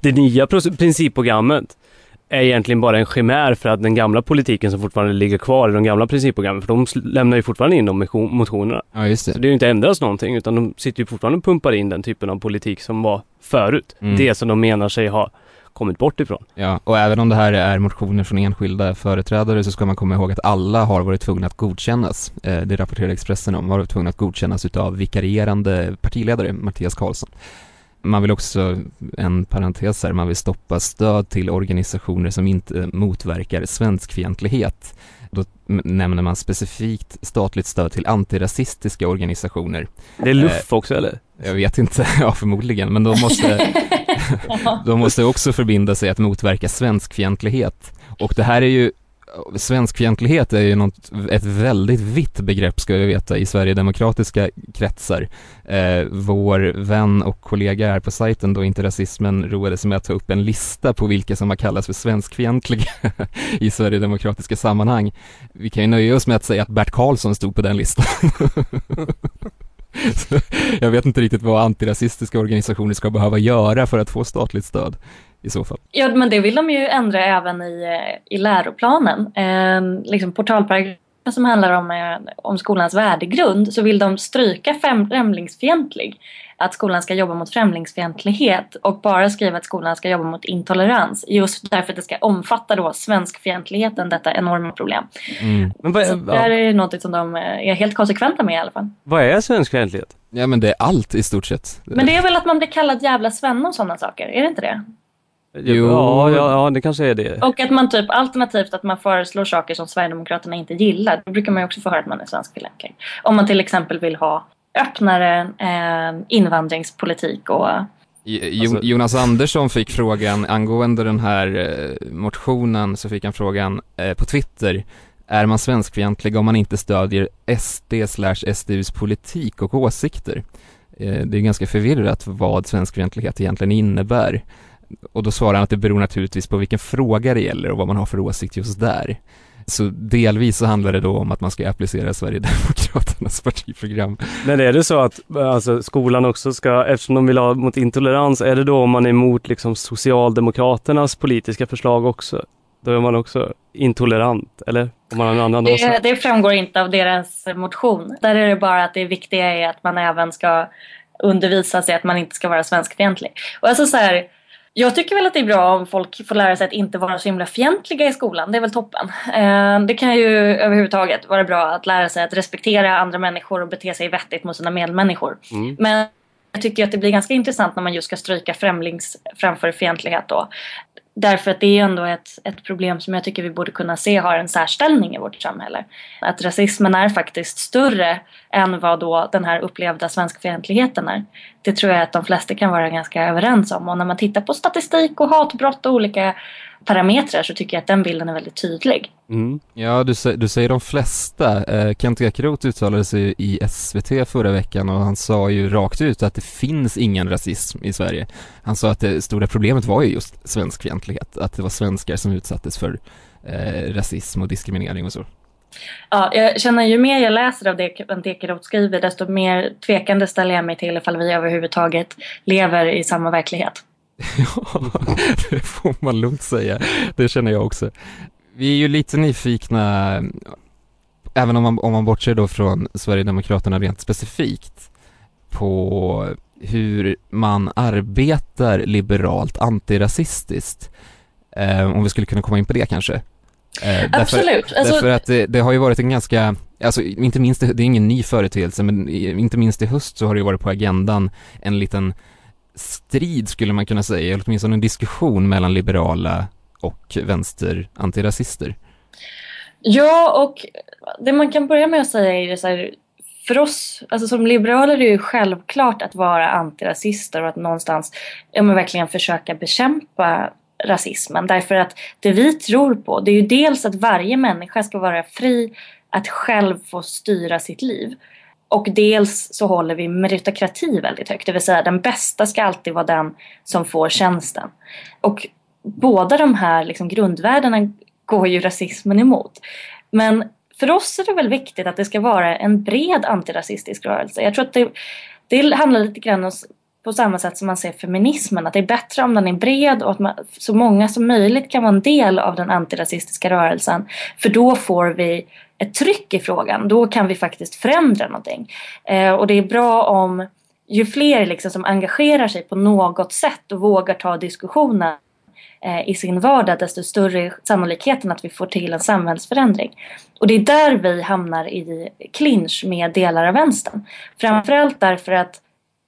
det nya principprogrammet är egentligen bara en chimär för att den gamla politiken som fortfarande ligger kvar i de gamla principprogrammen, för de lämnar ju fortfarande in de motion- motionerna. Ja, just Så det. det har ju inte ändrats någonting, utan de sitter ju fortfarande och pumpar in den typen av politik som var förut. Mm. Det som de menar sig ha kommit bort ifrån. Ja, och även om det här är motioner från enskilda företrädare så ska man komma ihåg att alla har varit tvungna att godkännas. Eh, Det rapporterar Expressen om, har varit tvungna att godkännas utav vikarierande partiledare Mattias Karlsson. Man vill också, en parentes här, man vill stoppa stöd till organisationer som inte motverkar svenskfientlighet. Då nämner man specifikt statligt stöd till antirasistiska organisationer. Det är luff också eller? Jag vet inte, ja förmodligen, men de måste, de måste också förbinda sig att motverka svenskfientlighet. Och det här är ju, svenskfientlighet är ju något, ett väldigt vitt begrepp ska vi veta i Sverigedemokratiska kretsar. Eh, vår vän och kollega här på sajten då inte rasismen roade sig med att ta upp en lista på vilka som har kallats för svenskfientliga i Sverigedemokratiska sammanhang. Vi kan ju nöja oss med att säga att Bert Karlsson stod på den listan. Jag vet inte riktigt vad antirasistiska organisationer ska behöva göra för att få statligt stöd i så fall. Ja, men det vill de ju ändra även i, eh, i läroplanen. Eh, liksom portalparagrafen som handlar om, eh, om skolans värdegrund så vill de stryka främ- främlingsfientlig. Att skolan ska jobba mot främlingsfientlighet och bara skriva att skolan ska jobba mot intolerans. Just därför att det ska omfatta då svenskfientligheten, detta enorma problem. Mm. Men vad Så är, där ja, är det något som de eh, är helt konsekventa med i alla fall. vad är svenskfientlighet? Ja men det är allt i stort sett. Men det är väl att man blir kallad jävla svenne och sådana saker, är det inte det? Jo. Ja, ja, ja, det kanske är det. Och att man typ alternativt att man föreslår saker som Sverigedemokraterna inte gillar. Då brukar man ju också få höra att man är svenskfientlig. Om man till exempel vill ha öppnare eh, invandringspolitik och Alltså- Jonas Andersson fick frågan angående den här eh, motionen så fick han frågan eh, på Twitter är man svenskfientlig om man inte stödjer SD slash SDUs politik och åsikter? Eh, det är ganska förvirrat vad svenskfientlighet egentligen innebär. Och då svarar han att det beror naturligtvis på vilken fråga det gäller och vad man har för åsikt just där. Så delvis så handlar det då om att man ska applicera Sverigedemokraternas partiprogram. Men är det så att alltså, skolan också ska, eftersom de vill ha mot intolerans, är det då om man är emot liksom Socialdemokraternas politiska förslag också? Då är man också intolerant, eller? Om man har en annan det, åsikt? det framgår inte av deras motion. Där är det bara att det viktiga är att man även ska undervisa sig att man inte ska vara svenskfientlig. Och alltså så här, jag tycker väl att det är bra om folk får lära sig att inte vara så himla fientliga i skolan. Det är väl toppen. Eh, Det kan ju överhuvudtaget vara bra att lära sig att respektera andra människor och bete sig vettigt mot sina medmänniskor. Mm. Men jag tycker att det blir ganska intressant när man just ska stryka främlings framför fientlighet då. Därför att det är ändå ett, ett problem som jag tycker vi borde kunna se har en särställning i vårt samhälle. Att rasismen är faktiskt större än vad då den här upplevda svenskfientligheten är. Det tror jag att de flesta kan vara ganska överens om. Och när man tittar på statistik och hatbrott och olika parametrar så tycker jag att den bilden är väldigt tydlig. Mm. Ja, du, du, säger de flesta. Eh, Kent Ekeroth uttalade sig i SVT förra veckan och han sa ju rakt ut att det finns ingen rasism i Sverige. Han sa att det stora problemet var ju just svenskfientlighet, att det var svenskar som utsattes för eh, rasism och diskriminering och så. Ja, jag känner ju mer jag läser av det Kent Ekeroth skriver desto mer tvekande ställer jag mig till ifall vi överhuvudtaget lever i samma verklighet. Ja, det får man lugnt säga. Det känner jag också. Vi är ju lite nyfikna, även om man, om man bortser då från Sverigedemokraterna rent specifikt, på hur man arbetar liberalt antirasistiskt. Eh, om vi skulle kunna komma in på det kanske. Eh, Absolut. Därför, alltså... därför att det, det, har ju varit en ganska, alltså inte minst, det är ingen ny företeelse, men inte minst i höst så har det ju varit på agendan en liten strid skulle man kunna säga, eller åtminstone en diskussion mellan liberala och vänster-antirasister. Ja, och det man kan börja med att säga är det så här, för oss, alltså som liberaler är det ju självklart att vara antirasister och att någonstans ja, men verkligen försöka bekämpa rasismen. Därför att det vi tror på, det är ju dels att varje människa ska vara fri att själv få styra sitt liv. Och dels så håller vi meritokrati väldigt högt, det vill säga den bästa ska alltid vara den som får tjänsten. Och båda de här liksom grundvärdena går ju rasismen emot. Men för oss är det väl viktigt att det ska vara en bred antirasistisk rörelse. Jag tror att det, det handlar lite grann om, på samma sätt som man ser feminismen, att det är bättre om den är bred och att man, så många som möjligt kan vara en del av den antirasistiska rörelsen. För då får vi ett tryck i frågan, då kan vi faktiskt förändra någonting. Eh, och det är bra om ju fler liksom som engagerar sig på något sätt och vågar ta diskussionen eh, i sin vardag desto större är sannolikheten att vi får till en samhällsförändring. Och det är där vi hamnar i clinch med delar av vänstern. Framförallt därför att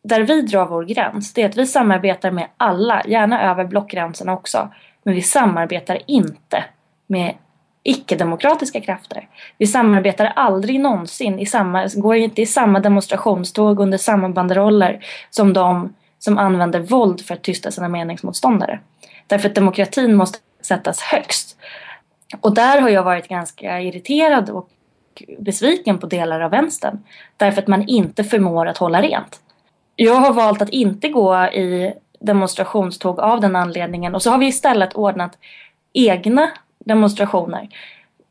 där vi drar vår gräns, det är att vi samarbetar med alla, gärna över blockgränserna också. Men vi samarbetar inte med icke-demokratiska krafter. Vi samarbetar aldrig någonsin i samma, går inte i samma demonstrationståg under samma banderoller som de som använder våld för att tysta sina meningsmotståndare. Därför att demokratin måste sättas högst. Och där har jag varit ganska irriterad och besviken på delar av vänstern. Därför att man inte förmår att hålla rent. Jag har valt att inte gå i demonstrationståg av den anledningen och så har vi istället ordnat egna demonstrationer.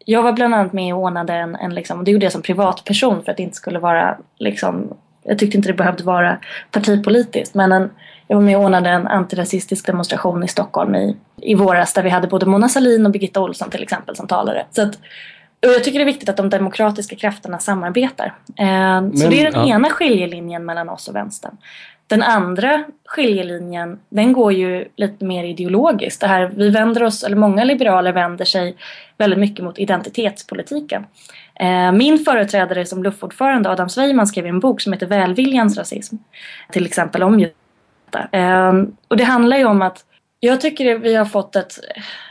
Jag var bland annat med och ordnade en, en liksom, det gjorde jag som privatperson för att det inte skulle vara liksom, jag tyckte inte det behövde vara partipolitiskt men en, jag var med och ordnade en antirasistisk demonstration i Stockholm i, i våras där vi hade både Mona Sahlin och Birgitta Olsson till exempel som talare. Så att, och jag tycker det är viktigt att de demokratiska krafterna samarbetar. Eh, Men, så det är den ja. ena skiljelinjen mellan oss och vänstern. Den andra skiljelinjen den går ju lite mer ideologiskt. Det här, vi vänder oss, eller många liberaler vänder sig väldigt mycket mot identitetspolitiken. Eh, min företrädare som luftordförande Adam Sveiman skrev en bok som heter Välviljans rasism. Till exempel om just detta. Eh, och det handlar ju om att jag tycker att vi har fått ett,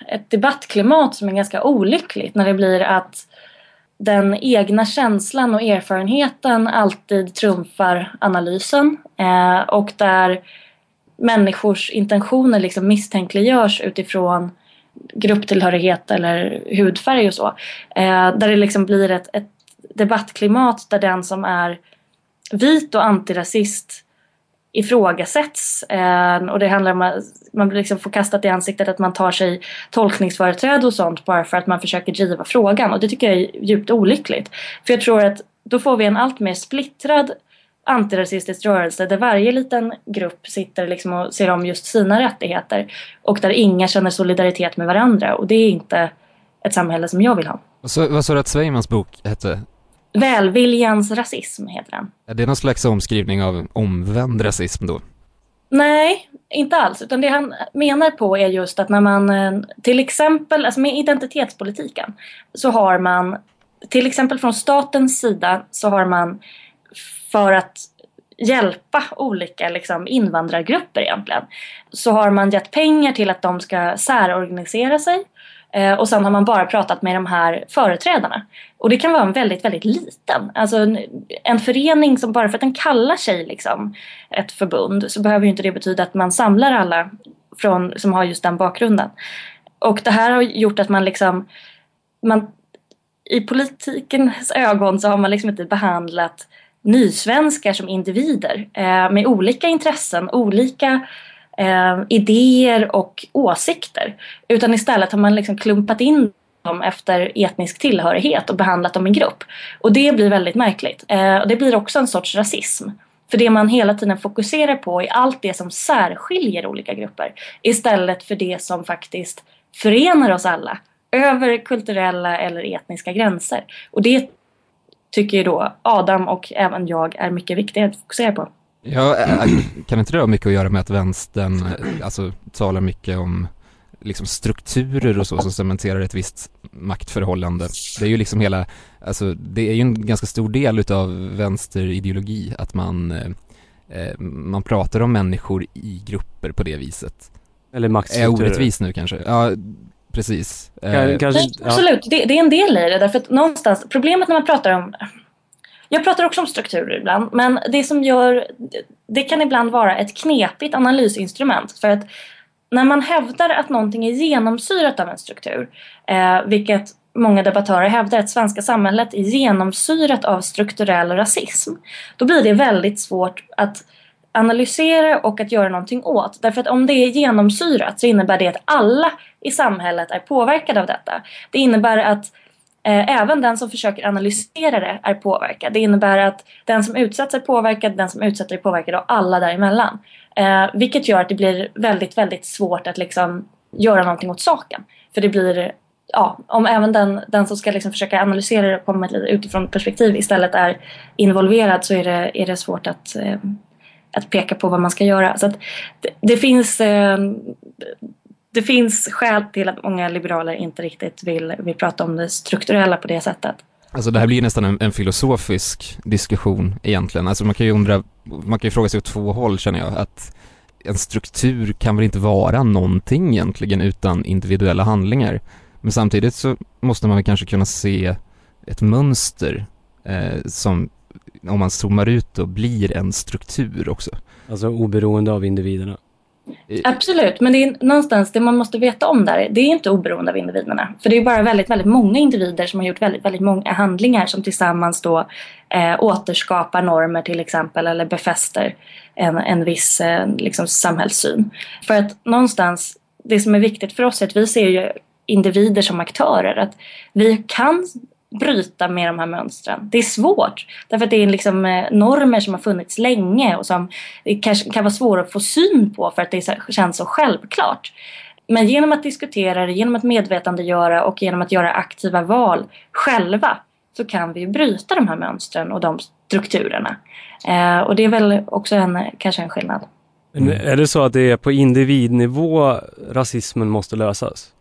ett debattklimat som är ganska olyckligt när det blir att den egna känslan och erfarenheten alltid trumfar analysen eh, och där människors intentioner liksom misstänkliggörs utifrån grupptillhörighet eller hudfärg och så. Eh, där det liksom blir ett, ett debattklimat där den som är vit och antirasist ifrågasätts. Eh, och det handlar om att man liksom får kastat i ansiktet att man tar sig tolkningsföreträde och sånt bara för att man försöker driva frågan. Och det tycker jag är djupt olyckligt. För jag tror att då får vi en allt mer splittrad antirasistisk rörelse där varje liten grupp sitter liksom och ser om just sina rättigheter och där inga känner solidaritet med varandra. Och det är inte ett samhälle som jag vill ha. Så, vad sa du att Sveimans bok hette? Välviljans rasism heter den. Är det någon slags omskrivning av omvänd rasism då? Nej, inte alls. Utan det han menar på är just att när man eh, till exempel, alltså med identitetspolitiken, så har man till exempel från statens sida så har man för att hjälpa olika liksom, invandrargrupper egentligen. Så har man gett pengar till att de ska särorganisera sig Eh, och sen har man bara pratat med de här företrädarna. Och det kan vara en väldigt, väldigt liten. Alltså en, en förening som bara för att den kallar sig liksom ett förbund så behöver ju inte det betyda att man samlar alla från, som har just den bakgrunden. Och det här har gjort att man liksom man, i politikens ögon så har man liksom inte behandlat nysvenskar som individer eh, med olika intressen, olika eh, idéer och åsikter. Utan istället har man liksom klumpat in dem efter etnisk tillhörighet och behandlat dem i grupp. Och det blir väldigt märkligt. Eh, och det blir också en sorts rasism. För det man hela tiden fokuserar på är allt det som särskiljer olika grupper istället för det som faktiskt förenar oss alla över kulturella eller etniska gränser. Och det tycker ju då Adam och även jag är mycket viktigare att fokusera på. Ja, kan inte det ha mycket att göra med att vänstern alltså, talar mycket om liksom strukturer och så som cementerar ett visst maktförhållande. Det är ju liksom hela, alltså det är ju en ganska stor del utav vänsterideologi att man, eh, man pratar om människor i grupper på det viset. Eller maktstrukturer. Är orättvis nu kanske? Ja, precis. Eh, kanske, ja. Absolut, det, det, är en del i det därför att någonstans, problemet när man pratar om jag pratar också om strukturer ibland men det som gör, det kan ibland vara ett knepigt analysinstrument för att när man hävdar att någonting är genomsyrat av en struktur, eh, vilket många debattörer hävdar att svenska samhället är genomsyrat av strukturell rasism, då blir det väldigt svårt att analysera och att göra någonting åt. Därför att om det är genomsyrat så innebär det att alla i samhället är påverkade av detta. Det innebär att Eh, även den som försöker analysera det är påverkad. Det innebär att den som utsätts är påverkad, den som utsätter är påverkad och alla däremellan. Eh, vilket gör att det blir väldigt, väldigt svårt att liksom göra någonting åt saken. För det blir, ja, om även den, den som ska liksom försöka analysera det och komma med ett utifrån perspektiv istället är involverad så är det, är det svårt att, eh, att peka på vad man ska göra. Så det, det, finns eh, det finns skäl till att många liberaler inte riktigt vill, vill prata om det strukturella på det sättet. Alltså det här blir nästan en, en, filosofisk diskussion egentligen. Alltså man kan ju undra, man kan ju fråga sig åt två håll känner jag. Att en struktur kan väl inte vara någonting egentligen utan individuella handlingar. Men samtidigt så måste man väl kanske kunna se ett mönster eh, som om man zoomar ut då blir en struktur också. Alltså oberoende av individerna. Absolut, men det är någonstans det man måste veta om där. Det är inte oberoende av individerna. För det är bara väldigt, väldigt många individer som har gjort väldigt, väldigt många handlingar som tillsammans då eh, återskapar normer till exempel eller befäster en, en viss eh, liksom, samhällssyn. För att någonstans, det som är viktigt för oss är att vi ser ju individer som aktörer. Att vi kan bryta med de här mönstren. Det är svårt därför att det är liksom eh, normer som har funnits länge och som kanske kan vara svåra att få syn på för att det känns så självklart. Men genom att diskutera det, genom att medvetandegöra och genom att göra aktiva val själva så kan vi bryta de här mönstren och de strukturerna. Eh, och det är väl också en, kanske en skillnad. Men är det så att det är på individnivå rasismen måste lösas?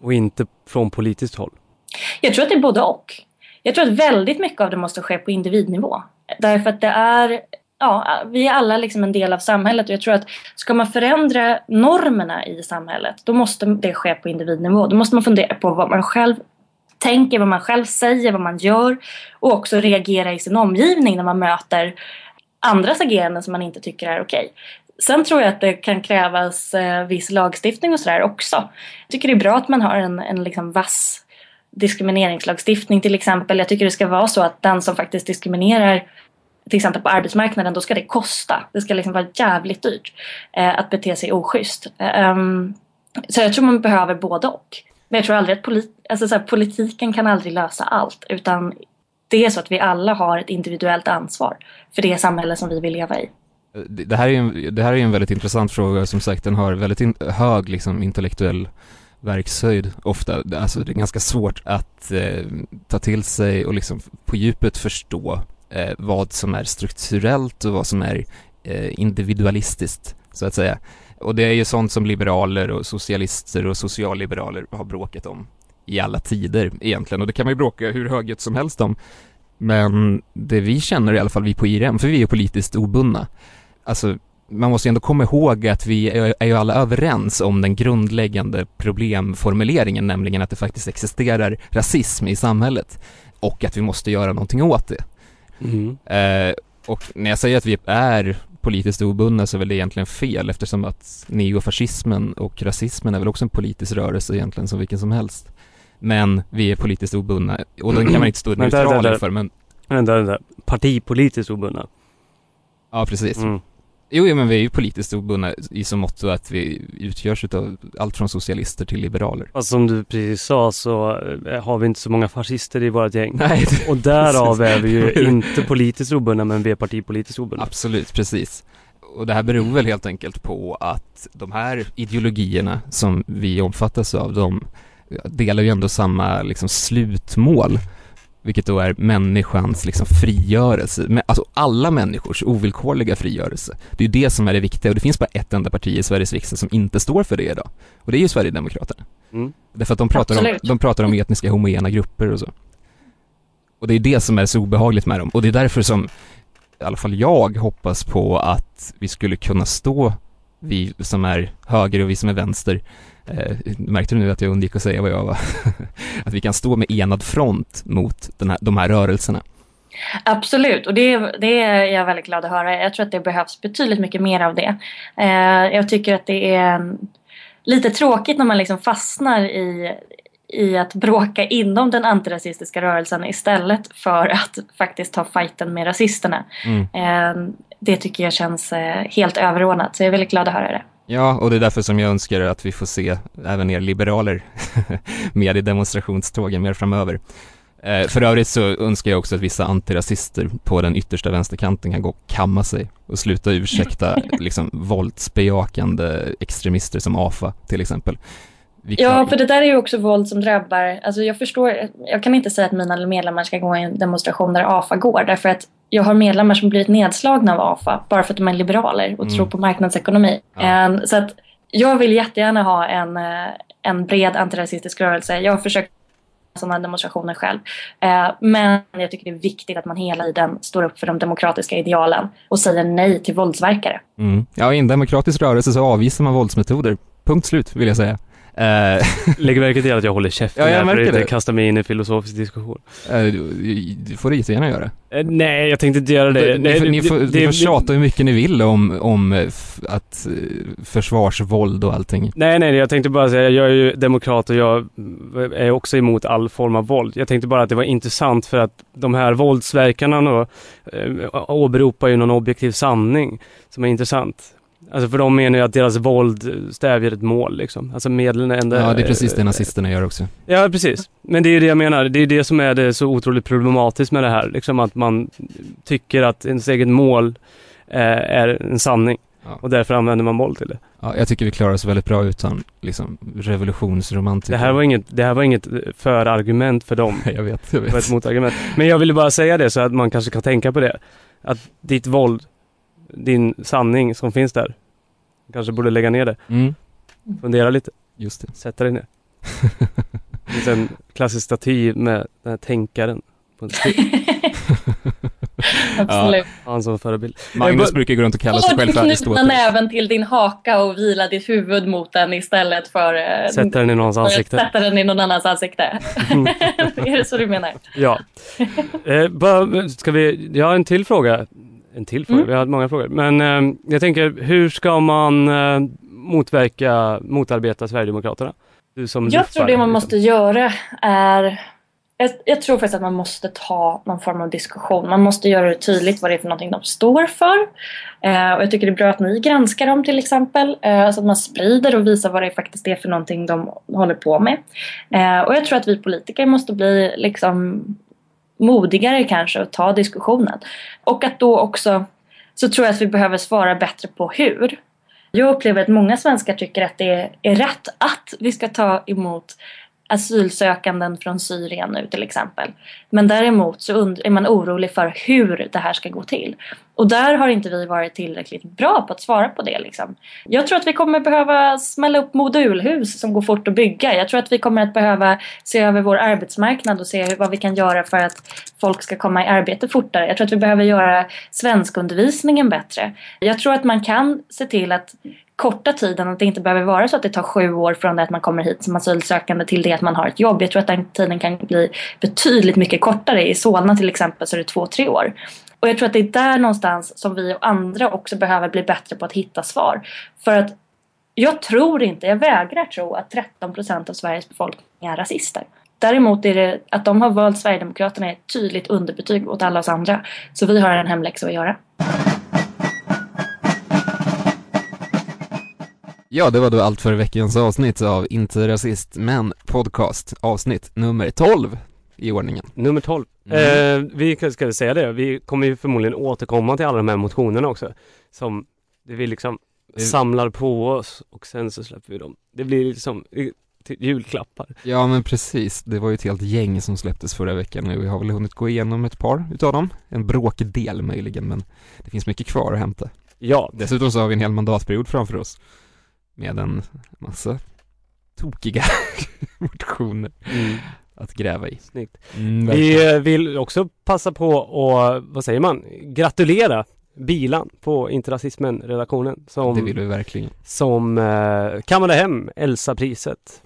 Och inte från politiskt håll? Jag tror att det är både och. Jag tror att väldigt mycket av det måste ske på individnivå. Därför att det är, ja, vi är alla liksom en del av samhället och jag tror att ska man förändra normerna i samhället då måste det ske på individnivå. Då måste man fundera på vad man själv tänker, vad man själv säger, vad man gör och också reagera i sin omgivning när man möter andras ageranden som man inte tycker är okej. Sen tror jag att det kan krävas eh, viss lagstiftning och sådär också. Jag tycker det är bra att man har en, en liksom vass diskrimineringslagstiftning till exempel. Jag tycker det ska vara så att den som faktiskt diskriminerar till exempel på arbetsmarknaden, då ska det kosta. Det ska liksom vara jävligt dyrt eh, att bete sig oschysst. Um, så jag tror man behöver både och. Men jag tror aldrig att polit alltså så här, politiken kan aldrig lösa allt utan det är så att vi alla har ett individuellt ansvar för det samhälle som vi vill leva i. Det här är en, det här är en väldigt intressant fråga, som sagt den har väldigt in, hög liksom, intellektuell verkshöjd ofta. Alltså det är ganska svårt att eh, ta till sig och liksom på djupet förstå eh, vad som är strukturellt och vad som är eh, individualistiskt, så att säga. Och det är ju sånt som liberaler och socialister och socialliberaler har bråkat om i alla tider egentligen och det kan man ju bråka hur högljutt som helst om. Men det vi känner i alla fall, vi på IRM, för vi är politiskt obundna, alltså man måste ju ändå komma ihåg att vi är, ju alla överens om den grundläggande problemformuleringen, nämligen att det faktiskt existerar rasism i samhället och att vi måste göra någonting åt det. Mm. Eh, och när jag säger att vi är politiskt obundna så är väl det egentligen fel eftersom att neofascismen och rasismen är väl också en politisk rörelse egentligen som vilken som helst. Men vi är politiskt obundna och den kan man inte stå neutral inför men Vänta, vänta. Partipolitiskt obundna. ja precis. Mm. Jo, men vi är ju politiskt obundna i så mått att vi utgörs av allt från socialister till liberaler. Fast som du precis sa så eh, har vi inte så många fascister i vårt gäng. Nej, Och därav är vi ju inte politiskt obundna men vi är partipolitiskt obundna. Absolut, precis. Och det här beror väl helt enkelt på att de här ideologierna som vi omfattas av, de delar ju ändå samma liksom slutmål, vilket då är människans liksom frigörelse, Men- alltså alla människors ovillkorliga frigörelse. Det är ju det som är det viktiga och det finns bara ett enda parti i Sveriges riksdag som inte står för det idag. Och det är ju Sverigedemokraterna. Mm. Därför att de pratar, om, de pratar om etniska homogena grupper och så. Och det är det som är så obehagligt med dem. Och det är därför som i alla fall jag hoppas på att vi skulle kunna stå, vi som är höger och vi som är vänster, eh, märkte du nu att jag undgick att säga vad jag var? att vi kan stå med enad front mot den här, de här rörelserna. Absolut, och det, det är jag väldigt glad att höra. Jag tror att det behövs betydligt mycket mer av det. Eh, jag tycker att det är mm, lite tråkigt när man liksom fastnar i, i att bråka inom den antirasistiska rörelsen istället för att faktiskt ta fighten med rasisterna. Mm. Eh, det tycker jag känns eh, helt överordnat, så jag är väldigt glad att höra det. Ja, och det är därför som jag önskar att vi får se även er liberaler med i demonstrationstågen mer framöver. Eh, för övrigt så önskar jag också att vissa antirasister på den yttersta vänsterkanten kan gå och kamma sig och sluta ursäkta liksom våldsbejakande extremister som AFA till exempel. Vi Ja, för det där är ju också våld som drabbar, alltså jag förstår, jag kan inte säga att mina medlemmar ska gå i en demonstration där AFA går, därför att jag har medlemmar som blivit nedslagna av AFA bara för att de är liberaler och Mm. tror på marknadsekonomi. Ja. Så att jag vill jättegärna ha en, eh, en bred antirasistisk rörelse. Jag har försökt sådana demonstrationer själv. Eh, Men jag tycker det är viktigt att man hela tiden står upp för de demokratiska idealen och säger nej till våldsverkare. Mm. Ja, i en demokratisk rörelse så avvisar man våldsmetoder. Punkt slut, vill jag säga. Eh, Lägg märke till att jag håller käften Ja, jag här för att inte kasta mig in i filosofisk diskussion. eh, du- får du jättegärna göra. Eh, nej, jag tänkte inte göra det. ni, nej, ni, får, det- ni får tjata hur mycket ni vill om, om att försvarsvåld och allting. Nej, nej, jag tänkte bara säga, jag är ju demokrat och jag är också emot all form av våld. Jag tänkte bara att det var intressant för att de här våldsverkarna då, åberopar ju någon objektiv sanning som är intressant. Alltså för de menar ju att deras våld stävjar ett mål liksom. Alltså medlen är enda... Ja, det är precis det nazisterna gör också. Ja, precis. Men det är ju det jag menar. Det är det som är det så otroligt problematiskt med det här. Liksom att man tycker att ens eget mål eh, är en sanning. Ja. Och därför använder man våld till det. Ja, jag tycker vi klarar oss väldigt bra utan liksom revolutionsromantiker. Det här var inget, det här var inget förargument för dem. jag vet, jag Det var vet. ett motargument. Men jag ville bara säga det så att man kanske kan tänka på det. Att ditt våld, din sanning som finns där, kanske borde lägga ner det. Mm, Fundera lite, just det. sätta dig ner. Det finns en klassisk staty med den här tänkaren. På en stick. Absolut. Han som förebild. Magnus bara- brukar gå runt och kalla sig själv för knyta Aristoteles. näven till din haka och vila ditt huvud mot den istället för eh, Sätta den i någons ansikte. sätta den i någon annans ansikte. är det så du menar? Ja. Eh, bara, ska vi, jag har en till fråga. En till fråga, Mm. vi har många frågor. Men eh, jag tänker, hur ska man eh, motverka, motarbeta Sverigedemokraterna? Du som Jag luffar, tror det man liksom. måste göra är jag, jag tror faktiskt att man måste ta någon form av diskussion. Man måste göra det tydligt vad det är för någonting de står för. Eh, och jag tycker det är bra att ni granskar dem till exempel. Eh, så att man sprider och visar vad det faktiskt är för någonting de håller på med. Eh, och jag tror att vi politiker måste bli liksom modigare kanske att ta diskussionen. Och att då också så tror jag att vi behöver svara bättre på hur. Jag upplever att många svenskar tycker att det är rätt att vi ska ta emot asylsökanden från Syrien nu till exempel. Men däremot så är man orolig för hur det här ska gå till. Och där har inte vi varit tillräckligt bra på att svara på det. Liksom. Jag tror att vi kommer behöva smälla upp modulhus som går fort att bygga. Jag tror att vi kommer att behöva se över vår arbetsmarknad och se vad vi kan göra för att folk ska komma i arbete fortare. Jag tror att vi behöver göra svenskundervisningen bättre. Jag tror att man kan se till att korta tiden, att det inte behöver vara så att det tar sju år från det att man kommer hit som asylsökande till det att man har ett jobb. Jag tror att den tiden kan bli betydligt mycket kortare. I Solna till exempel så är det två, tre år. Och jag tror att det är där någonstans som vi och andra också behöver bli bättre på att hitta svar. För att jag tror inte, jag vägrar tro att 13 procent av Sveriges befolkning är rasister. Däremot är det att de har valt Sverigedemokraterna ett tydligt underbetyg åt alla oss andra. Så vi har en hemläxa att göra. Ja, det var då allt för veckans avsnitt av Inte Rasist Men Podcast, avsnitt nummer 12 i ordningen. Nummer 12. Mm. Eh, vi ska väl säga det, vi kommer ju förmodligen återkomma till alla de här motionerna också. Som det vi liksom samlar på oss och sen så släpper vi dem. Det blir liksom julklappar. Ja men precis, det var ju ett helt gäng som släpptes förra veckan nu. Vi har väl hunnit gå igenom ett par utav dem. En bråkdel möjligen, men det finns mycket kvar att hämta. Ja. Dessutom så har vi en hel mandatperiod framför oss. Med en massa tokiga motioner. Mm att gräva i. Snyggt. Mm, vi vill också passa på och, vad säger man, gratulera Bilan på Interrasismen-redaktionen som Det vill vi verkligen Som eh, kammade hem Elsa-priset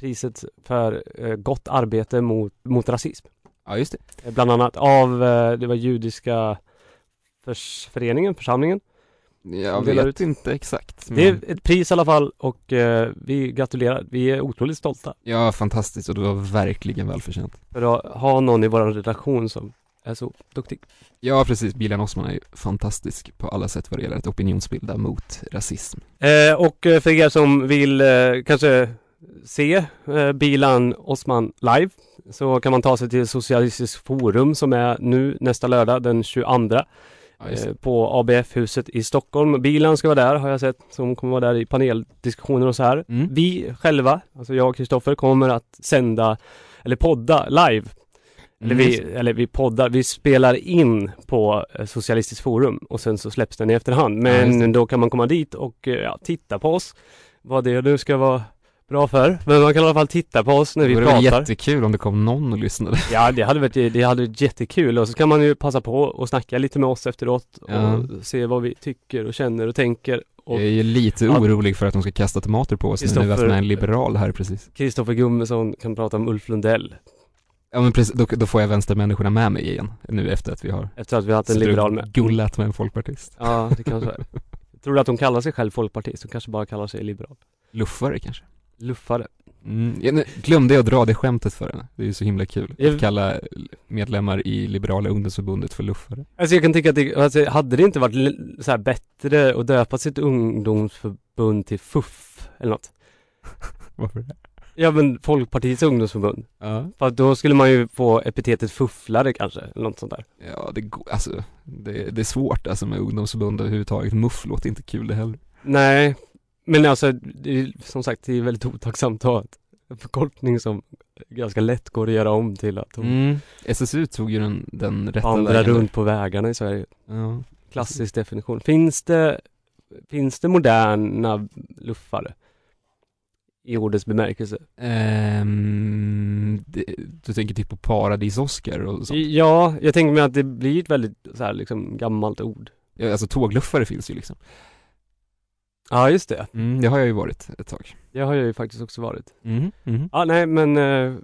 Priset för eh, gott arbete mot, mot rasism Ja just det Bland annat av, eh, det var judiska föreningen, församlingen jag vet ut. inte exakt men... Det är ett pris i alla fall och eh, vi gratulerar, vi är otroligt stolta. Ja, fantastiskt och det var verkligen välförtjänt. För att ha någon i vår redaktion som är så duktig. Ja, precis, Bilan Osman är ju fantastisk på alla sätt vad det gäller att opinionsbilda mot rasism. Eh, Och eh, för er som vill eh, kanske se eh, Bilan Osman live så kan man ta sig till Socialistiskt Forum som är nu nästa lördag den 22 Ja, eh, på ABF-huset i Stockholm. Bilen ska vara där har jag sett, som kommer vara där i paneldiskussioner och så här. Mm. Vi själva, alltså jag och Kristoffer, kommer att sända, eller podda live. Eller, mm. vi, eller vi poddar, vi spelar in på eh, Socialistiskt Forum och sen så släpps den i efterhand. Men ja, då kan man komma dit och eh, ja, titta på oss. Vad det nu ska vara bra för. Men man kan i alla fall titta på oss när vi pratar. Det vore jättekul om det kom någon och lyssnade. Ja, det hade varit, det hade varit jättekul och så kan man ju passa på och snacka lite med oss efteråt och ja. se vad vi tycker och känner och tänker. Och, jag är ju lite ja. orolig för att de ska kasta tomater på oss nu när en liberal här precis. Kristoffer Gummesson kan prata om Ulf Lundell. Ja men precis, då, då får jag vänstermänniskorna med mig igen nu efter att vi har Efter att vi har haft en liberal med gullat med en folkpartist Ja, det kanske är Tror du att de kallar sig själv folkpartist? De kanske bara kallar sig liberal Luffare kanske Luffare. Mm, jag glömde jag dra det skämtet för henne. Det är ju så himla kul att kalla medlemmar i Liberala ungdomsförbundet för luffare. Alltså jag kan tycka att det, alltså, hade det inte varit så bättre att döpa sitt ungdomsförbund till FUF eller något? Varför det? Ja men Folkpartiets ungdomsförbund. Ja. För då skulle man ju få epitetet fufflare kanske, eller något sånt där. Ja, det alltså, det, det är svårt alltså med ungdomsförbund överhuvudtaget. Muff låter inte kul det heller. Nej, men alltså, det är, som sagt, det är väldigt otacksamt att ha en förkortning som ganska lätt går att göra om till att hon mm. SSU tog ju den, den rätta Vandra vägen runt på vägarna i Sverige ja. Klassisk definition Finns det Finns det moderna luffare? I ordets bemärkelse um, det, Du tänker typ på paradis-Oscar och sånt? Ja, jag tänker mig att det blir ett väldigt så här, liksom gammalt ord Ja, alltså tågluffare finns ju liksom Ja just det mm, det har jag ju varit ett tag Det har jag ju faktiskt också varit mm, mm. Ja nej men eh,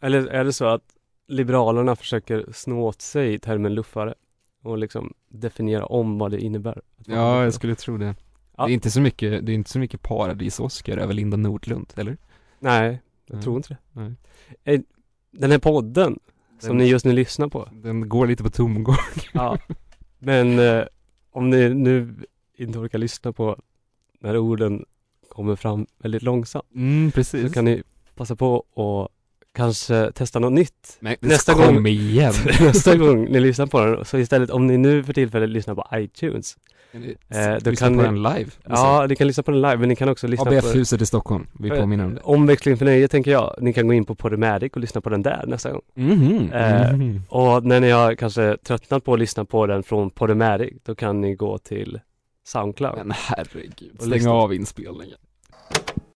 Eller är det så att Liberalerna försöker snå åt sig termen luffare Och liksom definiera om vad det innebär Ja jag skulle tro det ja. Det är inte så mycket, det är inte så mycket paradis-Oskar över Linda Nordlund, eller? Nej, jag nej. tror inte det nej. Eh, den här podden den, Som ni just nu lyssnar på Den går lite på tomgång Ja Men eh, Om ni nu inte orkar lyssna på när orden kommer fram väldigt långsamt. Mm, precis. Så kan ni passa på och kanske testa något nytt. Men, nästa gång, igen. nästa gång ni lyssnar på den, så istället om ni nu för tillfället lyssnar på iTunes Eh, då Lyssna kan på ni- den live. Ja, ni kan lyssna på den live, men ni kan också lyssna på ABF-huset i Stockholm, vi påminner om det. Omväxling för nöje tänker jag. Ni kan gå in på Podomatic och lyssna på den där nästa gång. Mhm. Eh, mhm. Och när ni har kanske tröttnat på att lyssna på den från Podomatic, då kan ni gå till Soundcloud. Men herregud, stäng av inspelningen.